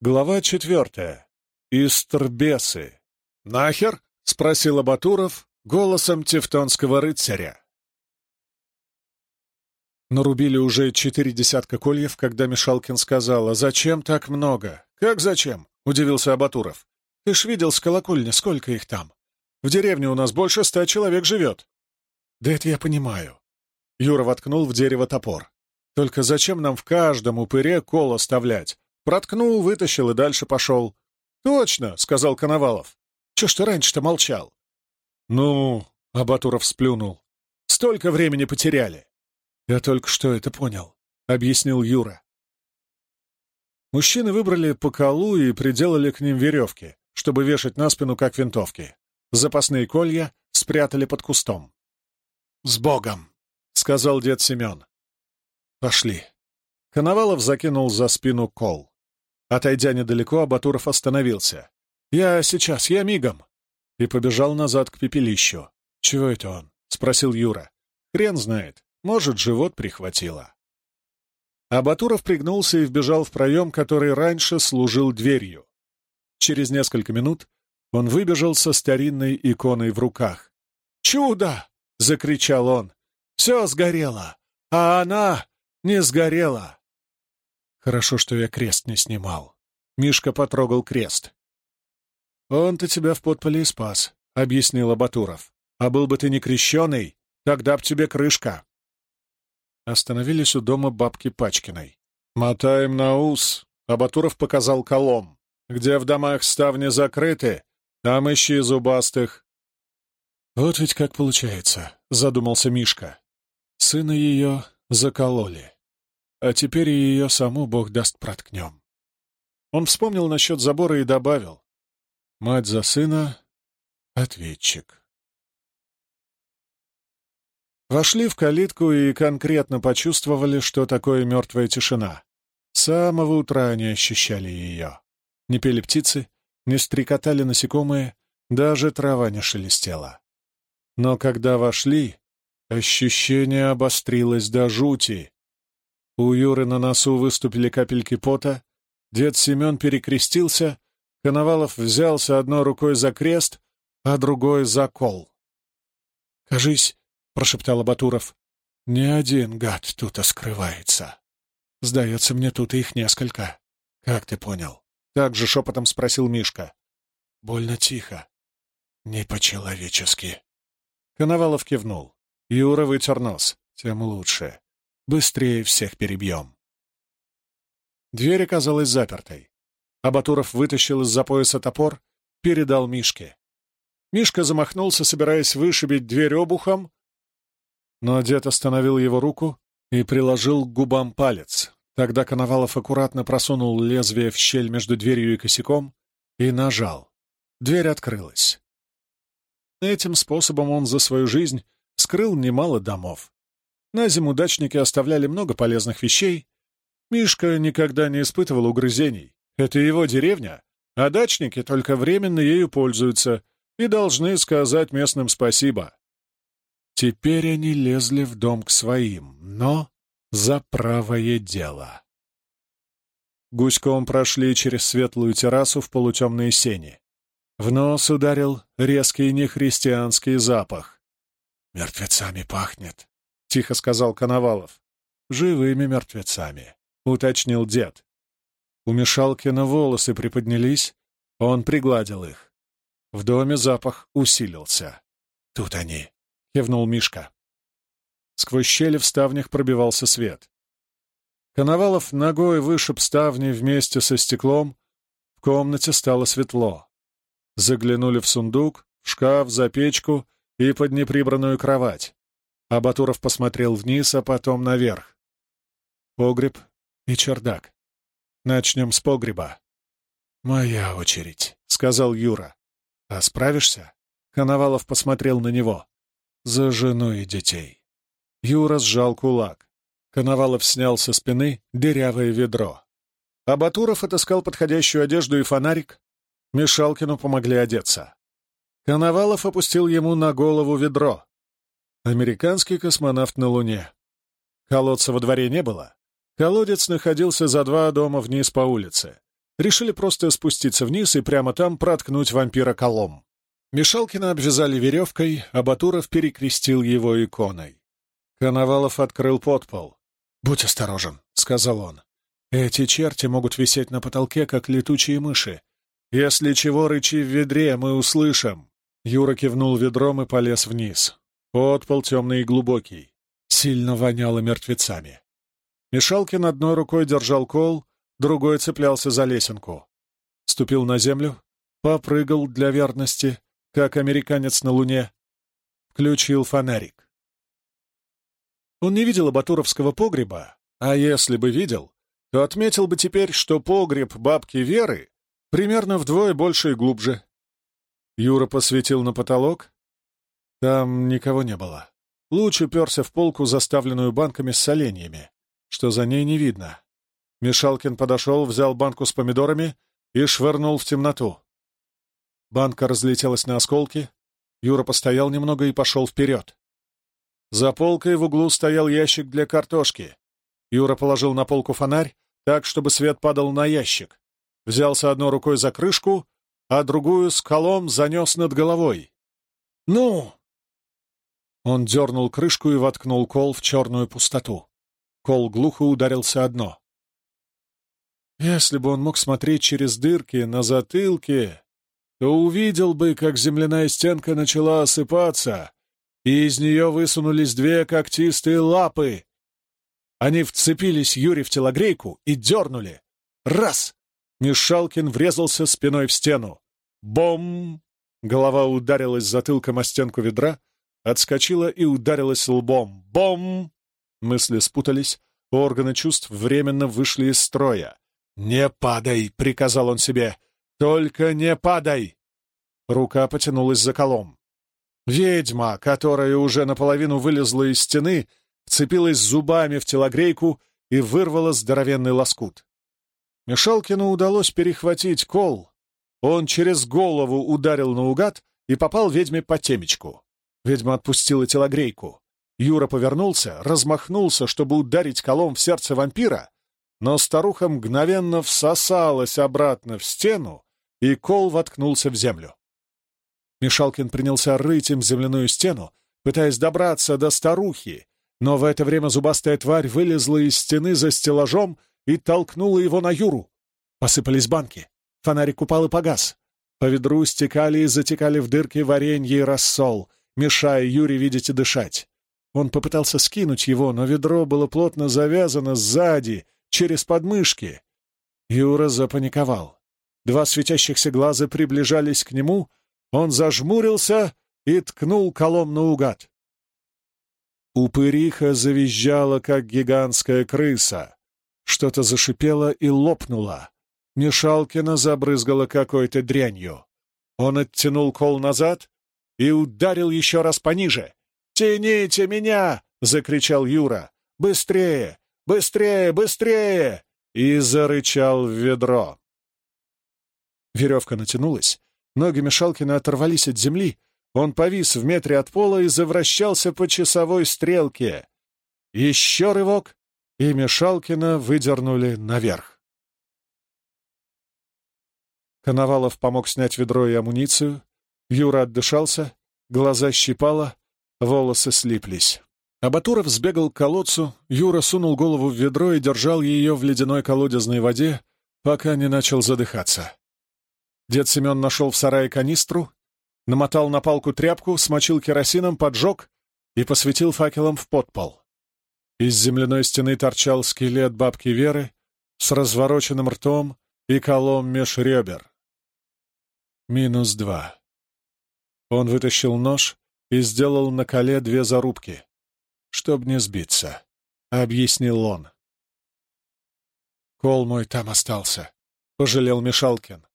Глава четвертая. Истрбесы. «Нахер?» — спросил Абатуров голосом тевтонского рыцаря. Нарубили уже четыре десятка кольев, когда Мишалкин сказал, «А зачем так много?» «Как зачем?» — удивился Абатуров. «Ты ж видел с колокольни, сколько их там? В деревне у нас больше ста человек живет». «Да это я понимаю». Юра воткнул в дерево топор. «Только зачем нам в каждом упыре кол оставлять? Проткнул, вытащил и дальше пошел. «Точно!» — сказал Коновалов. «Че ж ты раньше-то молчал?» «Ну...» — Абатуров сплюнул. «Столько времени потеряли!» «Я только что это понял», — объяснил Юра. Мужчины выбрали по колу и приделали к ним веревки, чтобы вешать на спину, как винтовки. Запасные колья спрятали под кустом. «С Богом!» — сказал дед Семен. «Пошли». Коновалов закинул за спину кол. Отойдя недалеко, Абатуров остановился. «Я сейчас, я мигом!» И побежал назад к пепелищу. «Чего это он?» — спросил Юра. «Хрен знает. Может, живот прихватило». Абатуров пригнулся и вбежал в проем, который раньше служил дверью. Через несколько минут он выбежал со старинной иконой в руках. «Чудо!» — закричал он. «Все сгорело, а она не сгорела!» Хорошо, что я крест не снимал. Мишка потрогал крест. «Он-то тебя в подполе и спас», — объяснил Абатуров. «А был бы ты не крещеный, тогда б тебе крышка». Остановились у дома бабки Пачкиной. «Мотаем на ус», — Абатуров показал колом. «Где в домах ставни закрыты, там ищи зубастых». «Вот ведь как получается», — задумался Мишка. «Сына ее закололи». А теперь и ее саму Бог даст проткнем. Он вспомнил насчет забора и добавил. Мать за сына — ответчик. Вошли в калитку и конкретно почувствовали, что такое мертвая тишина. С самого утра они ощущали ее. Не пели птицы, не стрекотали насекомые, даже трава не шелестела. Но когда вошли, ощущение обострилось до жути. У Юры на носу выступили капельки пота. Дед Семен перекрестился. Коновалов взялся одной рукой за крест, а другой за кол. «Кажись», — прошептал Батуров, — «не один гад тут скрывается. Сдается мне, тут их несколько. Как ты понял?» Так же шепотом спросил Мишка. «Больно тихо. Не по-человечески». Коновалов кивнул. Юра вытер нос. Тем лучше. Быстрее всех перебьем. Дверь оказалась запертой. Абатуров вытащил из-за пояса топор, передал Мишке. Мишка замахнулся, собираясь вышибить дверь обухом, но дед остановил его руку и приложил к губам палец. Тогда Коновалов аккуратно просунул лезвие в щель между дверью и косяком и нажал. Дверь открылась. Этим способом он за свою жизнь скрыл немало домов. На зиму дачники оставляли много полезных вещей. Мишка никогда не испытывал угрызений. Это его деревня, а дачники только временно ею пользуются и должны сказать местным спасибо. Теперь они лезли в дом к своим, но за правое дело. Гуськом прошли через светлую террасу в полутемные сени. В нос ударил резкий нехристианский запах. «Мертвецами пахнет», — тихо сказал Коновалов. «Живыми мертвецами», — уточнил дед. У Мишалкина волосы приподнялись, он пригладил их. В доме запах усилился. «Тут они», — кивнул Мишка. Сквозь щели в ставнях пробивался свет. Коновалов ногой вышиб ставни вместе со стеклом. В комнате стало светло. Заглянули в сундук, в шкаф, за печку и под неприбранную кровать. А Батуров посмотрел вниз, а потом наверх. Погреб и чердак. Начнем с погреба. «Моя очередь», — сказал Юра. «А справишься?» Коновалов посмотрел на него. «За жену и детей». Юра сжал кулак. Коновалов снял со спины дырявое ведро. А Батуров отыскал подходящую одежду и фонарик. Мишалкину помогли одеться. Коновалов опустил ему на голову ведро. Американский космонавт на Луне. Колодца во дворе не было. Колодец находился за два дома вниз по улице. решили просто спуститься вниз и прямо там проткнуть вампира колом. Мишалкина обвязали веревкой, а Батуров перекрестил его иконой. Коновалов открыл подпол. «Будь осторожен», — сказал он. «Эти черти могут висеть на потолке, как летучие мыши. Если чего рычи в ведре, мы услышим». Юра кивнул ведром и полез вниз. Подпол темный и глубокий. Сильно воняло мертвецами. Мишалкин одной рукой держал кол, другой цеплялся за лесенку. Ступил на землю, попрыгал для верности, как американец на Луне. Включил фонарик. Он не видел абатуровского погреба, а если бы видел, то отметил бы теперь, что погреб бабки Веры примерно вдвое больше и глубже. Юра посветил на потолок. Там никого не было. Луч уперся в полку, заставленную банками с соленьями, что за ней не видно. Мишалкин подошел, взял банку с помидорами и швырнул в темноту. Банка разлетелась на осколки. Юра постоял немного и пошел вперед. За полкой в углу стоял ящик для картошки. Юра положил на полку фонарь так, чтобы свет падал на ящик. Взялся одной рукой за крышку, а другую с колом занес над головой. «Ну!» Он дернул крышку и воткнул кол в черную пустоту. Кол глухо ударился о дно. Если бы он мог смотреть через дырки на затылке, то увидел бы, как земляная стенка начала осыпаться, и из нее высунулись две когтистые лапы. Они вцепились Юре в телогрейку и дернули. Раз! Мишалкин врезался спиной в стену. Бом! Голова ударилась затылком о стенку ведра, отскочила и ударилась лбом. Бом! Мысли спутались, органы чувств временно вышли из строя. «Не падай!» — приказал он себе. «Только не падай!» Рука потянулась за колом. Ведьма, которая уже наполовину вылезла из стены, вцепилась зубами в телогрейку и вырвала здоровенный лоскут. Мишалкину удалось перехватить кол. Он через голову ударил наугад и попал ведьме по темечку. Ведьма отпустила телогрейку. Юра повернулся, размахнулся, чтобы ударить колом в сердце вампира, но старуха мгновенно всосалась обратно в стену, и кол воткнулся в землю. Мишалкин принялся рыть им земляную стену, пытаясь добраться до старухи, но в это время зубастая тварь вылезла из стены за стеллажом и толкнула его на Юру. Посыпались банки. Фонарик упал и погас. По ведру стекали и затекали в дырки варенье и рассол мешая Юре видеть и дышать. Он попытался скинуть его, но ведро было плотно завязано сзади, через подмышки. Юра запаниковал. Два светящихся глаза приближались к нему, он зажмурился и ткнул колом наугад. Упыриха завизжала, как гигантская крыса. Что-то зашипело и лопнуло. Мишалкина забрызгала какой-то дрянью. Он оттянул кол назад и ударил еще раз пониже. «Тяните меня!» — закричал Юра. «Быстрее! Быстрее! Быстрее!» И зарычал в ведро. Веревка натянулась, ноги Мишалкина оторвались от земли, он повис в метре от пола и завращался по часовой стрелке. Еще рывок, и Мишалкина выдернули наверх. Коновалов помог снять ведро и амуницию, Юра отдышался, глаза щипало, волосы слиплись. Абатуров сбегал к колодцу, Юра сунул голову в ведро и держал ее в ледяной колодезной воде, пока не начал задыхаться. Дед Семен нашел в сарае канистру, намотал на палку тряпку, смочил керосином, поджег и посветил факелом в подпол. Из земляной стены торчал скелет бабки Веры с развороченным ртом и колом меж ребер. Минус два. Он вытащил нож и сделал на коле две зарубки. «Чтоб не сбиться», — объяснил он. «Кол мой там остался», — пожалел Мишалкин.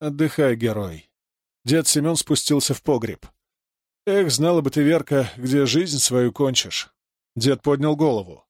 «Отдыхай, герой». Дед Семен спустился в погреб. «Эх, знала бы ты, Верка, где жизнь свою кончишь». Дед поднял голову.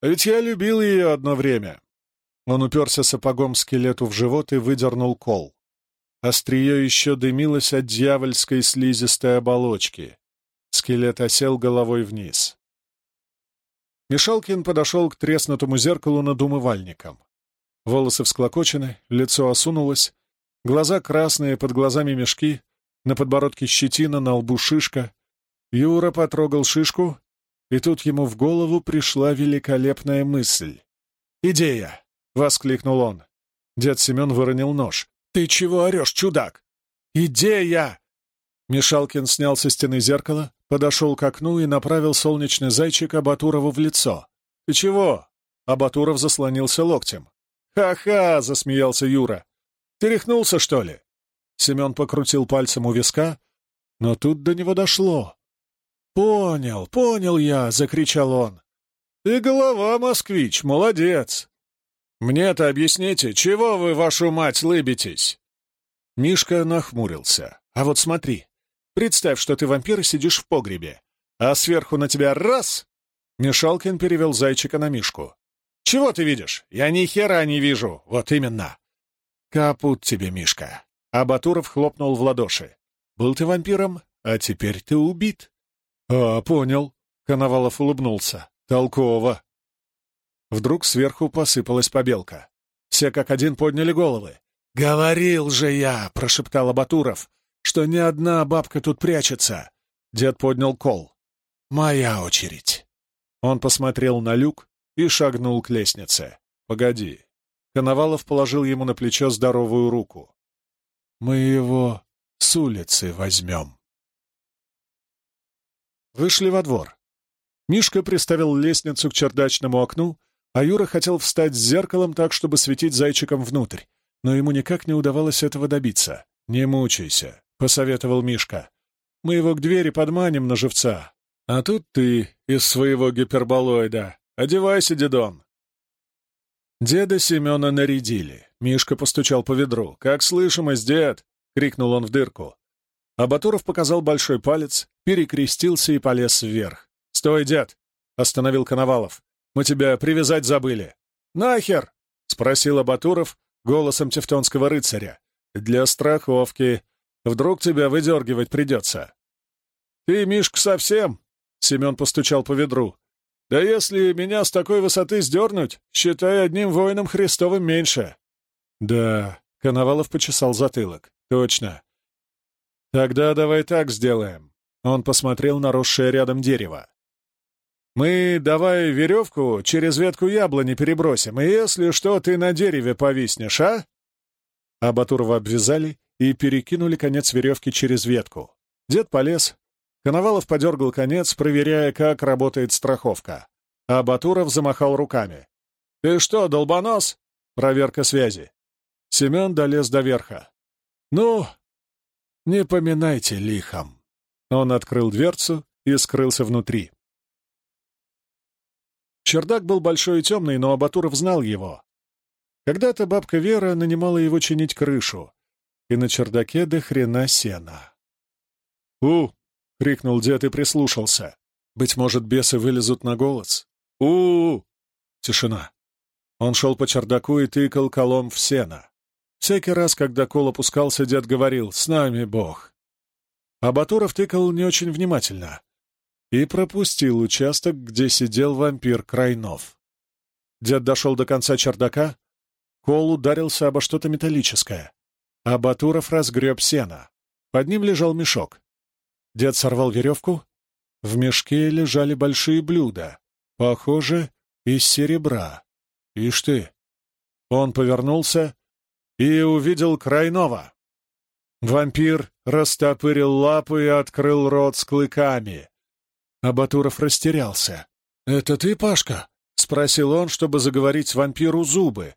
«А ведь я любил ее одно время». Он уперся сапогом скелету в живот и выдернул кол. Острие еще дымилось от дьявольской слизистой оболочки. Скелет осел головой вниз. Мишалкин подошел к треснутому зеркалу над умывальником. волосы всклокочены, лицо осунулось, глаза красные, под глазами мешки, на подбородке щетина, на лбу шишка. Юра потрогал шишку, и тут ему в голову пришла великолепная мысль. «Идея!» — воскликнул он. Дед Семен выронил нож. «Ты чего орешь, чудак?» «Идея!» Мишалкин снял со стены зеркало, подошел к окну и направил солнечный зайчик Абатурову в лицо. «Ты чего?» Абатуров заслонился локтем. «Ха-ха!» — засмеялся Юра. «Ты что ли?» Семен покрутил пальцем у виска, но тут до него дошло. «Понял, понял я!» — закричал он. «Ты голова, москвич, молодец! Мне-то объясните, чего вы, вашу мать, лыбитесь?» Мишка нахмурился. «А вот смотри, представь, что ты вампир и сидишь в погребе, а сверху на тебя раз!» Мишалкин перевел зайчика на Мишку. «Чего ты видишь? Я ни хера не вижу. Вот именно!» «Капут тебе, Мишка!» А Батуров хлопнул в ладоши. «Был ты вампиром, а теперь ты убит». «А, понял», — Коновалов улыбнулся. «Толково». Вдруг сверху посыпалась побелка. Все как один подняли головы. «Говорил же я!» — прошептал Абатуров, «что ни одна бабка тут прячется!» Дед поднял кол. «Моя очередь!» Он посмотрел на люк и шагнул к лестнице. «Погоди!» Коновалов положил ему на плечо здоровую руку. «Мы его с улицы возьмем!» Вышли во двор. Мишка приставил лестницу к чердачному окну, а Юра хотел встать с зеркалом так, чтобы светить зайчиком внутрь, но ему никак не удавалось этого добиться. «Не мучайся», — посоветовал Мишка. «Мы его к двери подманим на живца. А тут ты из своего гиперболоида. Одевайся, дедон». Деда Семена нарядили. Мишка постучал по ведру. «Как слышимость, дед!» — крикнул он в дырку. А Батуров показал большой палец, перекрестился и полез вверх. «Стой, дед!» — остановил Коновалов. Мы тебя привязать забыли». «Нахер?» — спросил Абатуров голосом тевтонского рыцаря. «Для страховки. Вдруг тебя выдергивать придется». «Ты, Мишка, совсем?» — Семен постучал по ведру. «Да если меня с такой высоты сдернуть, считай одним воином Христовым меньше». «Да», — Коновалов почесал затылок. «Точно». «Тогда давай так сделаем». Он посмотрел на росшее рядом дерево. Мы давай веревку через ветку яблони перебросим, и если что, ты на дереве повиснешь, а?» Абатурова обвязали и перекинули конец веревки через ветку. Дед полез. Коновалов подергал конец, проверяя, как работает страховка. А Батуров замахал руками. «Ты что, долбонос?» Проверка связи. Семен долез до верха. «Ну, не поминайте лихом». Он открыл дверцу и скрылся внутри. Чердак был большой и темный, но Абатуров знал его. Когда-то бабка Вера нанимала его чинить крышу, и на чердаке до хрена сена. «У!» — крикнул дед и прислушался. «Быть может, бесы вылезут на голос?» у, Тишина. Он шел по чердаку и тыкал колом в сено. Всякий раз, когда кол опускался, дед говорил «С нами Бог». А Батуров тыкал не очень внимательно и пропустил участок, где сидел вампир Крайнов. Дед дошел до конца чердака, кол ударился обо что-то металлическое, а Батуров разгреб сено. Под ним лежал мешок. Дед сорвал веревку. В мешке лежали большие блюда, похоже, из серебра. Ишь ты! Он повернулся и увидел Крайнова. Вампир растопырил лапы и открыл рот с клыками. А Батуров растерялся. «Это ты, Пашка?» — спросил он, чтобы заговорить вампиру зубы.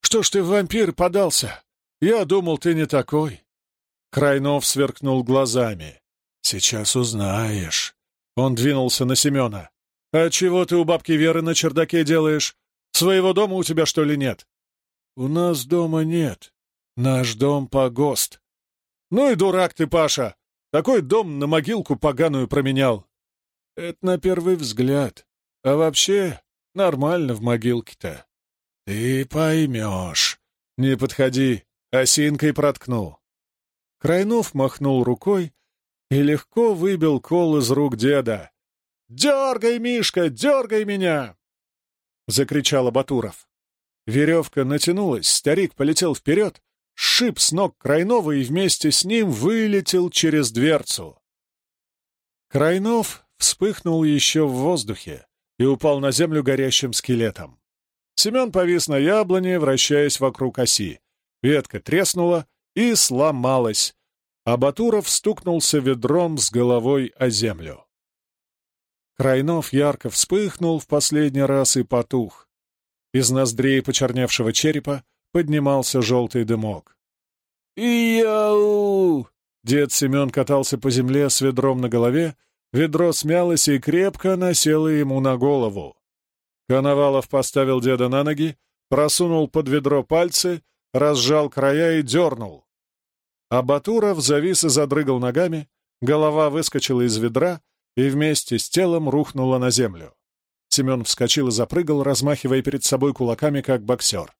«Что ж ты в вампир подался? Я думал, ты не такой». Крайнов сверкнул глазами. «Сейчас узнаешь». Он двинулся на Семена. «А чего ты у бабки Веры на чердаке делаешь? Своего дома у тебя, что ли, нет?» «У нас дома нет. Наш дом погост». «Ну и дурак ты, Паша! Такой дом на могилку поганую променял. Это на первый взгляд. А вообще нормально в могилке-то. Ты поймешь. Не подходи, осинкой проткну. Крайнов махнул рукой и легко выбил кол из рук деда. «Дергай, Мишка, дергай меня!» — закричал Батуров. Веревка натянулась, старик полетел вперед, сшиб с ног Крайнова и вместе с ним вылетел через дверцу. Крайнов вспыхнул еще в воздухе и упал на землю горящим скелетом. Семен повис на яблоне, вращаясь вокруг оси. Ветка треснула и сломалась, а Батуров стукнулся ведром с головой о землю. Крайнов ярко вспыхнул в последний раз и потух. Из ноздрей почерневшего черепа поднимался желтый дымок. «Ияу!» Дед Семен катался по земле с ведром на голове, ведро смялось и крепко насело ему на голову. Коновалов поставил деда на ноги, просунул под ведро пальцы, разжал края и дернул. А Батуров завис и задрыгал ногами, голова выскочила из ведра и вместе с телом рухнула на землю. Семен вскочил и запрыгал, размахивая перед собой кулаками, как боксер.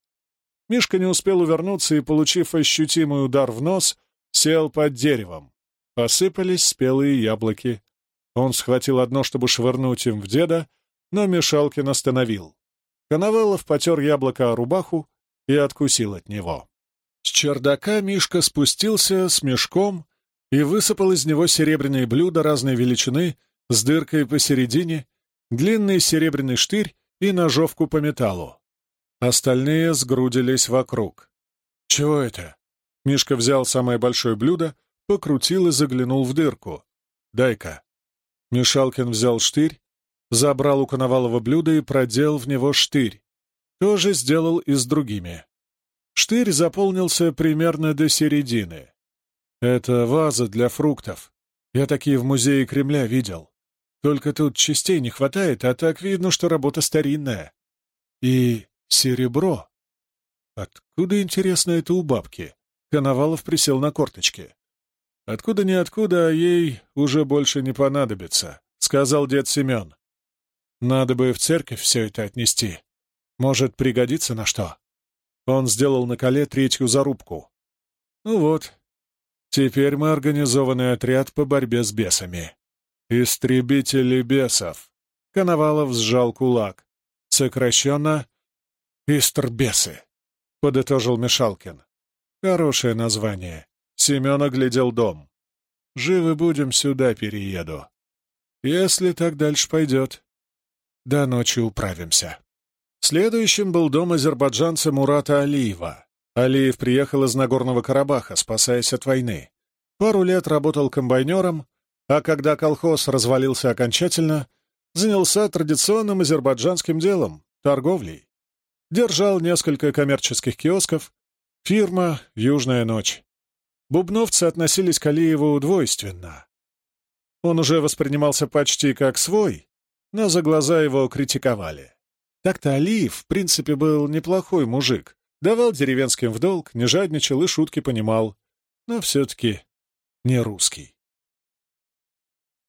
Мишка не успел увернуться и, получив ощутимый удар в нос, сел под деревом. Посыпались спелые яблоки. Он схватил одно, чтобы швырнуть им в деда, но Мишалкин остановил. Коновалов потер яблоко о рубаху и откусил от него. С чердака Мишка спустился с мешком и высыпал из него серебряные блюда разной величины с дыркой посередине, длинный серебряный штырь и ножовку по металлу. Остальные сгрудились вокруг. «Чего это?» Мишка взял самое большое блюдо, покрутил и заглянул в дырку. «Дай-ка». Мишалкин взял штырь, забрал у Коновалова блюдо и продел в него штырь. Тоже сделал и с другими. Штырь заполнился примерно до середины. Это ваза для фруктов. Я такие в музее Кремля видел. Только тут частей не хватает, а так видно, что работа старинная. И Серебро. Откуда, интересно, это у бабки? Коновалов присел на корточки. Откуда-ниоткуда, а ей уже больше не понадобится, сказал дед Семен. Надо бы в церковь все это отнести. Может, пригодится на что? Он сделал на коле третью зарубку. Ну вот, теперь мы организованный отряд по борьбе с бесами. Истребители бесов. Коновалов сжал кулак. Сокращенно «Истрбесы», — подытожил Мишалкин. «Хорошее название. Семен оглядел дом. Живы будем, сюда перееду. Если так дальше пойдет, до ночи управимся». Следующим был дом азербайджанца Мурата Алиева. Алиев приехал из Нагорного Карабаха, спасаясь от войны. Пару лет работал комбайнером, а когда колхоз развалился окончательно, занялся традиционным азербайджанским делом — торговлей держал несколько коммерческих киосков, фирма «Южная ночь». Бубновцы относились к Алиеву двойственно. Он уже воспринимался почти как свой, но за глаза его критиковали. Так-то Алиев, в принципе, был неплохой мужик, давал деревенским в долг, не жадничал и шутки понимал, но все-таки не русский.